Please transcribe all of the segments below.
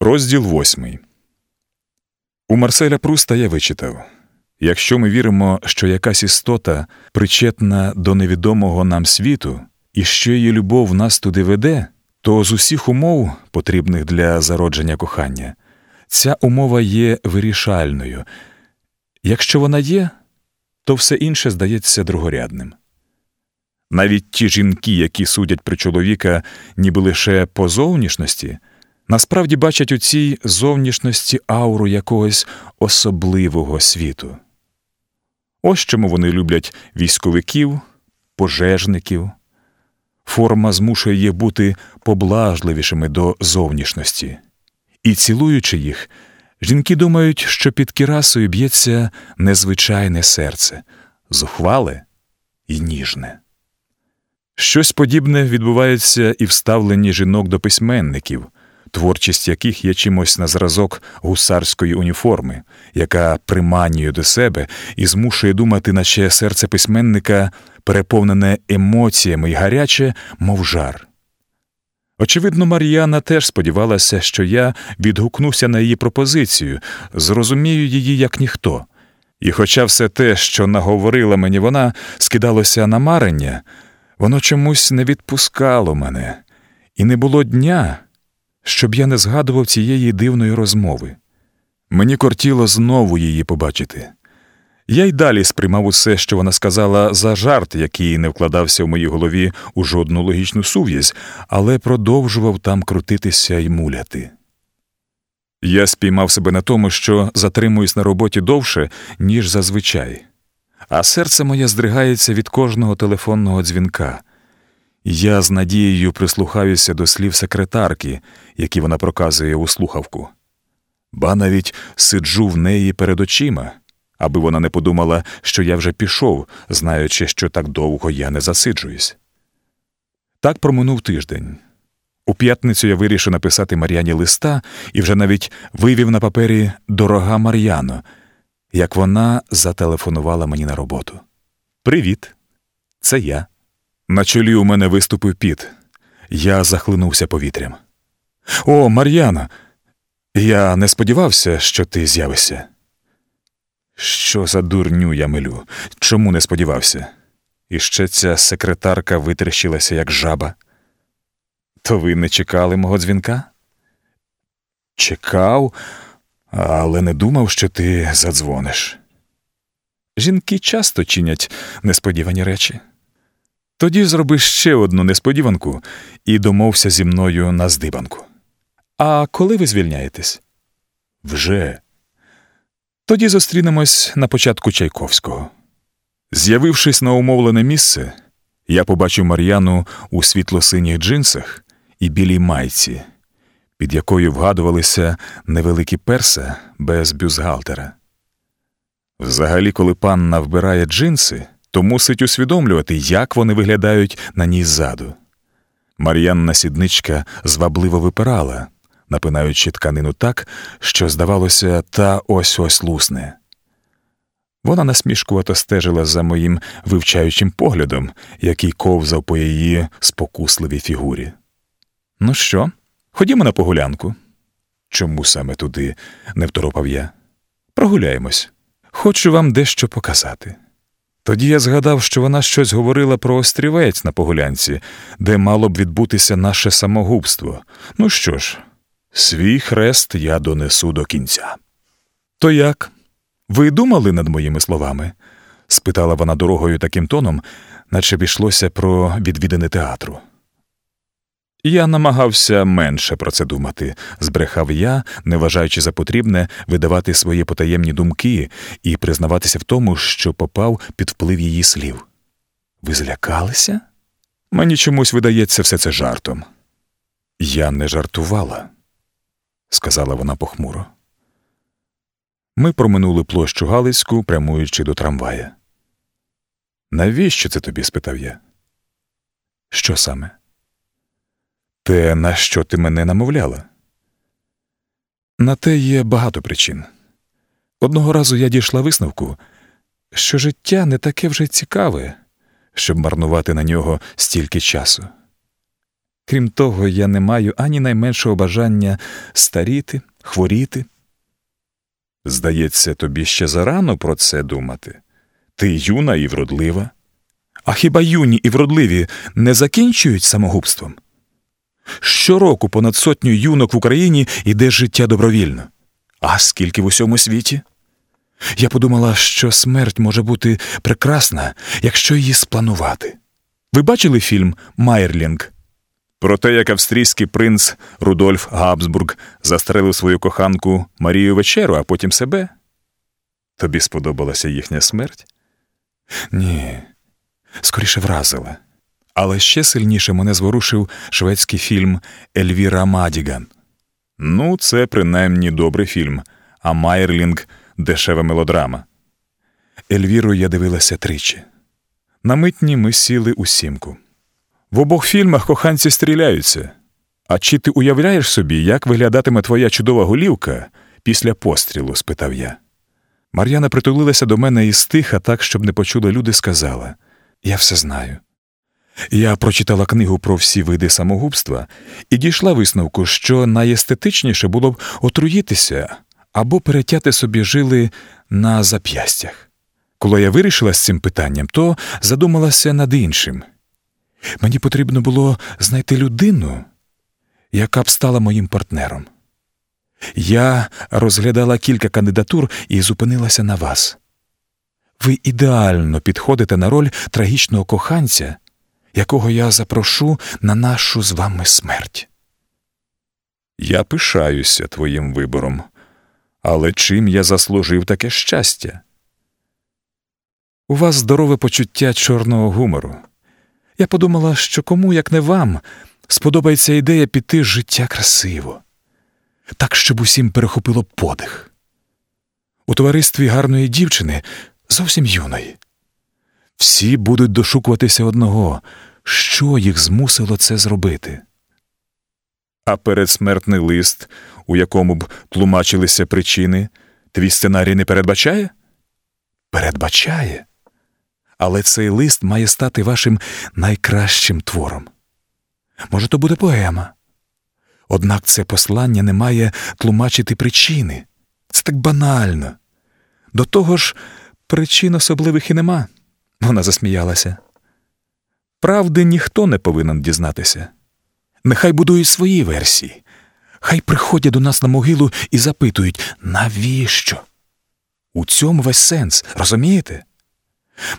Розділ восьмий. У Марселя Пруста я вичитав якщо ми віримо, що якась істота причетна до невідомого нам світу, і що її любов нас туди веде, то з усіх умов, потрібних для зародження кохання, ця умова є вирішальною. Якщо вона є, то все інше здається другорядним. Навіть ті жінки, які судять про чоловіка, ніби лише по зовнішності, насправді бачать у цій зовнішності ауру якогось особливого світу. Ось чому вони люблять військовиків, пожежників. Форма змушує їх бути поблажливішими до зовнішності. І, цілуючи їх, жінки думають, що під кірасою б'ється незвичайне серце, зухвале і ніжне. Щось подібне відбувається і в жінок до письменників, творчість яких є чимось на зразок гусарської уніформи, яка приманює до себе і змушує думати, наче серце письменника переповнене емоціями й гаряче, мов жар. Очевидно, Мар'яна теж сподівалася, що я відгукнуся на її пропозицію, зрозумію її як ніхто. І, хоча все те, що наговорила мені вона, скидалося на марення, воно чомусь не відпускало мене, і не було дня, щоб я не згадував цієї дивної розмови. Мені кортіло знову її побачити. Я й далі сприймав усе, що вона сказала, за жарт, який не вкладався в моїй голові у жодну логічну сув'язь, але продовжував там крутитися й муляти. Я спіймав себе на тому, що затримуюсь на роботі довше, ніж зазвичай, а серце моє здригається від кожного телефонного дзвінка. Я з надією прислухаюся до слів секретарки, які вона проказує у слухавку, ба навіть сиджу в неї перед очима, аби вона не подумала, що я вже пішов, знаючи, що так довго я не засиджуюсь. Так проминув тиждень. У п'ятницю я вирішив написати Мар'яні листа і вже навіть вивів на папері Дорога Мар'яно, як вона зателефонувала мені на роботу. Привіт, це я. На чолі у мене виступив піт. Я захлинувся повітрям. О, Мар'яна, я не сподівався, що ти з'явишся. Що за дурню я милю? Чому не сподівався? І ще ця секретарка витріщилася, як жаба. То ви не чекали мого дзвінка? Чекав, але не думав, що ти задзвониш. Жінки часто чинять несподівані речі. Тоді зроби ще одну несподіванку і домовся зі мною на здибанку. А коли ви звільняєтесь? Вже. Тоді зустрінемось на початку Чайковського. З'явившись на умовлене місце, я побачив Мар'яну у світло-синіх джинсах і білій майці, під якою вгадувалися невеликі перса без бюзгалтера. Взагалі, коли панна вбирає джинси, то мусить усвідомлювати, як вони виглядають на ній ззаду. Мар'янна сідничка звабливо випирала, напинаючи тканину так, що, здавалося, та ось ось лусне. Вона насмішкувато стежила за моїм вивчаючим поглядом, який ковзав по її спокусливій фігурі. Ну що, ходімо на погулянку. Чому саме туди? не второпав я. Прогуляємось. Хочу вам дещо показати. Тоді я згадав, що вона щось говорила про острівець на погулянці, де мало б відбутися наше самогубство. Ну що ж, свій хрест я донесу до кінця. То як? Ви думали над моїми словами? спитала вона дорогою таким тоном, наче б йшлося про відвідини театру. Я намагався менше про це думати, збрехав я, не вважаючи за потрібне видавати свої потаємні думки і признаватися в тому, що попав під вплив її слів. Ви злякалися? Мені чомусь видається все це жартом. Я не жартувала, сказала вона похмуро. Ми проминули площу Галицьку, прямуючи до трамвая. Навіщо це тобі? спитав я. Що саме? Те, на що ти мене намовляла? На те є багато причин. Одного разу я дійшла висновку, що життя не таке вже цікаве, щоб марнувати на нього стільки часу. Крім того, я не маю ані найменшого бажання старіти, хворіти. Здається, тобі ще зарано про це думати. Ти юна і вродлива. А хіба юні і вродливі не закінчують самогубством? Щороку понад сотню юнок в Україні йде життя добровільно. А скільки в усьому світі? Я подумала, що смерть може бути прекрасна, якщо її спланувати. Ви бачили фільм Майерлінг? Про те, як австрійський принц Рудольф Габсбург застрелив свою коханку Марію Вечеру, а потім себе? Тобі сподобалася їхня смерть? Ні, скоріше вразила. Але ще сильніше мене зворушив шведський фільм Ельвіра Мадіган. Ну, це принаймні добрий фільм, а Майерлінг дешева мелодрама. Ельвіру я дивилася тричі. На Митній ми сіли у сімку. В обох фільмах коханці стріляються. А чи ти уявляєш собі, як виглядатиме твоя чудова голівка після пострілу? спитав я. Мар'яна притулилася до мене і стиха, так, щоб не почули люди, сказала Я все знаю. Я прочитала книгу про всі види самогубства і дійшла висновку, що найестетичніше було б отруїтися або перетяти собі жили на зап'ястях. Коли я вирішила з цим питанням, то задумалася над іншим. Мені потрібно було знайти людину, яка б стала моїм партнером. Я розглядала кілька кандидатур і зупинилася на вас. Ви ідеально підходите на роль трагічного коханця, якого я запрошу на нашу з вами смерть. Я пишаюся твоїм вибором, але чим я заслужив таке щастя? У вас здорове почуття чорного гумору. Я подумала, що кому, як не вам, сподобається ідея піти з життя красиво, так, щоб усім перехопило подих. У товаристві гарної дівчини зовсім юної. Всі будуть дошукуватися одного, що їх змусило це зробити. А передсмертний лист, у якому б тлумачилися причини, твій сценарій не передбачає? Передбачає. Але цей лист має стати вашим найкращим твором. Може, то буде поема. Однак це послання не має тлумачити причини. Це так банально. До того ж, причин особливих і нема. Вона засміялася. Правди ніхто не повинен дізнатися. Нехай будують свої версії, хай приходять до нас на могилу і запитують, навіщо? У цьому весь сенс, розумієте?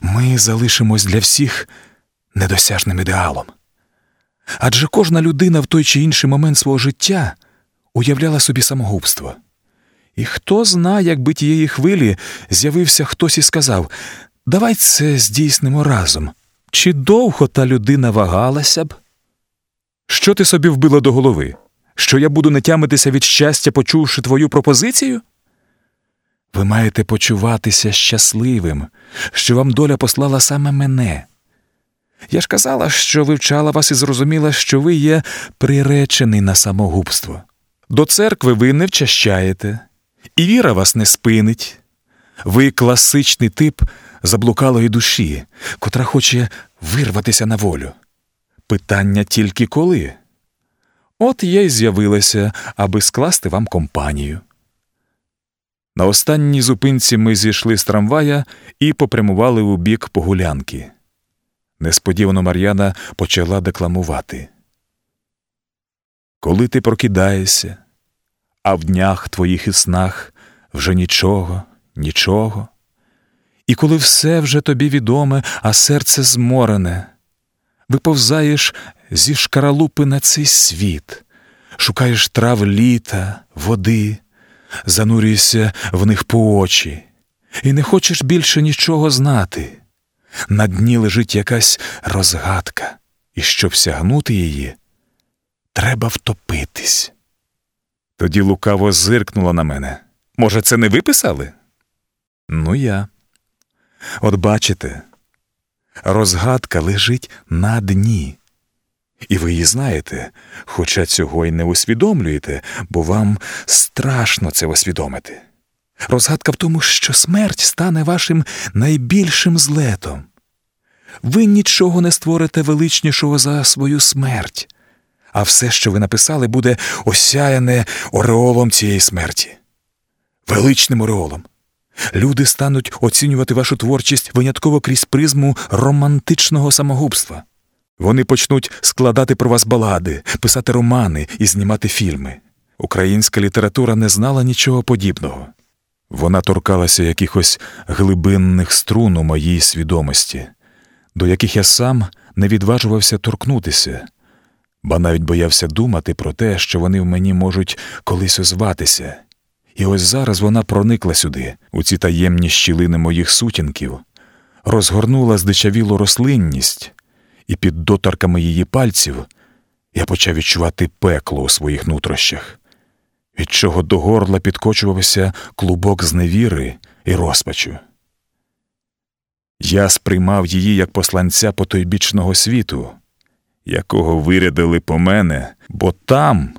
Ми залишимось для всіх недосяжним ідеалом. Адже кожна людина в той чи інший момент свого життя уявляла собі самогубство. І хто зна, якби тієї хвилі з'явився хтось і сказав Давай це здійснимо разом. Чи довго та людина вагалася б? Що ти собі вбила до голови? Що я буду не тямитися від щастя, почувши твою пропозицію? Ви маєте почуватися щасливим, що вам доля послала саме мене. Я ж казала, що вивчала вас і зрозуміла, що ви є приречений на самогубство. До церкви ви не вчащаєте, і віра вас не спинить. Ви класичний тип заблукалої душі, котра хоче вирватися на волю. Питання тільки коли. От я й з'явилася, аби скласти вам компанію. На останній зупинці ми зійшли з трамвая і попрямували у бік погулянки. Несподівано Мар'яна почала декламувати. Коли ти прокидаєшся, а в днях твоїх і снах вже нічого, нічого, і коли все вже тобі відоме, а серце зморене, виповзаєш зі шкаралупи на цей світ, шукаєш трав літа, води занурюєшся в них по очі, і не хочеш більше нічого знати. На дні лежить якась розгадка, і щоб сягнути її, треба втопитись. Тоді лукаво зиркнула на мене. Може, це не виписали? Ну, я. От бачите, розгадка лежить на дні. І ви її знаєте, хоча цього й не усвідомлюєте, бо вам страшно це усвідомити. Розгадка в тому, що смерть стане вашим найбільшим злетом. Ви нічого не створите величнішого за свою смерть, а все, що ви написали, буде осяяне ореолом цієї смерті. Величним ореолом. Люди стануть оцінювати вашу творчість винятково крізь призму романтичного самогубства. Вони почнуть складати про вас балади, писати романи і знімати фільми. Українська література не знала нічого подібного. Вона торкалася якихось глибинних струн у моїй свідомості, до яких я сам не відважувався торкнутися, ба навіть боявся думати про те, що вони в мені можуть колись озватися. І ось зараз вона проникла сюди, у ці таємні щілини моїх сутінків, розгорнула здичавілу рослинність, і під доторками її пальців я почав відчувати пекло у своїх нутрощах, від чого до горла підкочувався клубок зневіри і розпачу. Я сприймав її як посланця потойбічного світу, якого вирядили по мене, бо там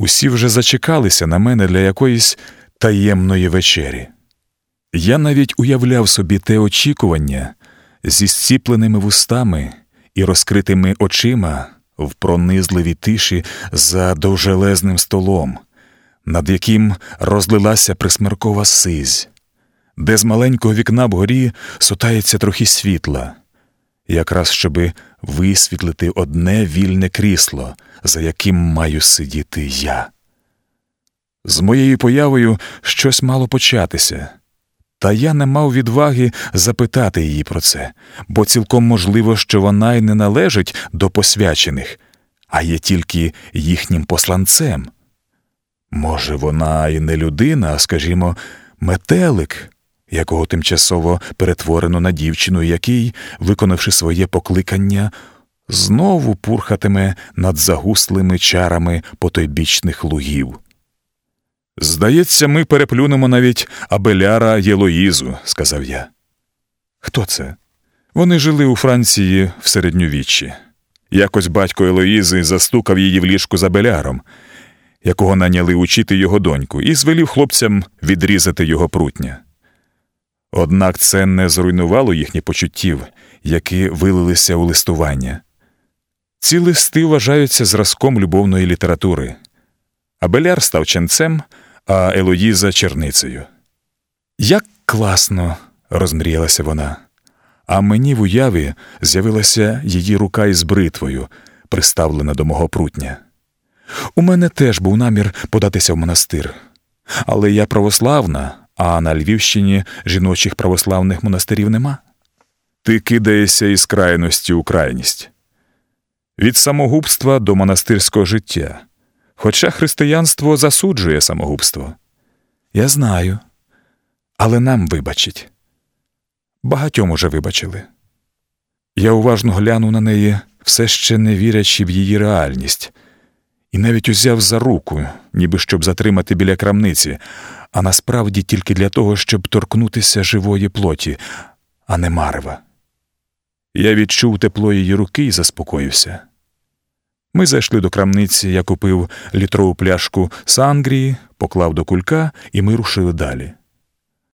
усі вже зачекалися на мене для якоїсь таємної вечері. Я навіть уявляв собі те очікування зі зціпленими вустами і розкритими очима в пронизливій тиші за довжелезним столом, над яким розлилася присмеркова сизь, де з маленького вікна вгорі сутається трохи світла, якраз щоби висвітлити одне вільне крісло, за яким маю сидіти я. З моєю появою щось мало початися. Та я не мав відваги запитати її про це, бо цілком можливо, що вона й не належить до посвячених, а є тільки їхнім посланцем. Може, вона і не людина, а, скажімо, метелик, якого тимчасово перетворено на дівчину, який, виконавши своє покликання, знову пурхатиме над загуслими чарами потойбічних лугів. Здається, ми переплюнемо навіть Абеляра Єлоїзу, сказав я. Хто це? Вони жили у Франції в середньовіччі. Якось батько Елоїзи застукав її в ліжку з Абеляром, якого наняли учити його доньку, і звелів хлопцям відрізати його прутня. Однак це не зруйнувало їхніх почуттів, які вилилися у листування. Ці листи вважаються зразком любовної літератури. Абеляр став ченцем, а Елоїза черницею. Як класно, розмріялася вона, а мені в уяві з'явилася її рука із бритвою, приставлена до мого прутня. У мене теж був намір податися в монастир, але я православна, а на Львівщині жіночих православних монастирів нема. Ти кидаєшся із крайності у крайність. Від самогубства до монастирського життя. Хоча християнство засуджує самогубство. Я знаю, але нам вибачить. Багатьом уже вибачили. Я уважно глянув на неї, все ще не вірячи в її реальність, і навіть узяв за руку, ніби щоб затримати біля крамниці, а насправді тільки для того, щоб торкнутися живої плоті, а не марева. Я відчув тепло її руки і заспокоївся. Ми зайшли до крамниці, я купив літрову пляшку сангрії, поклав до кулька, і ми рушили далі.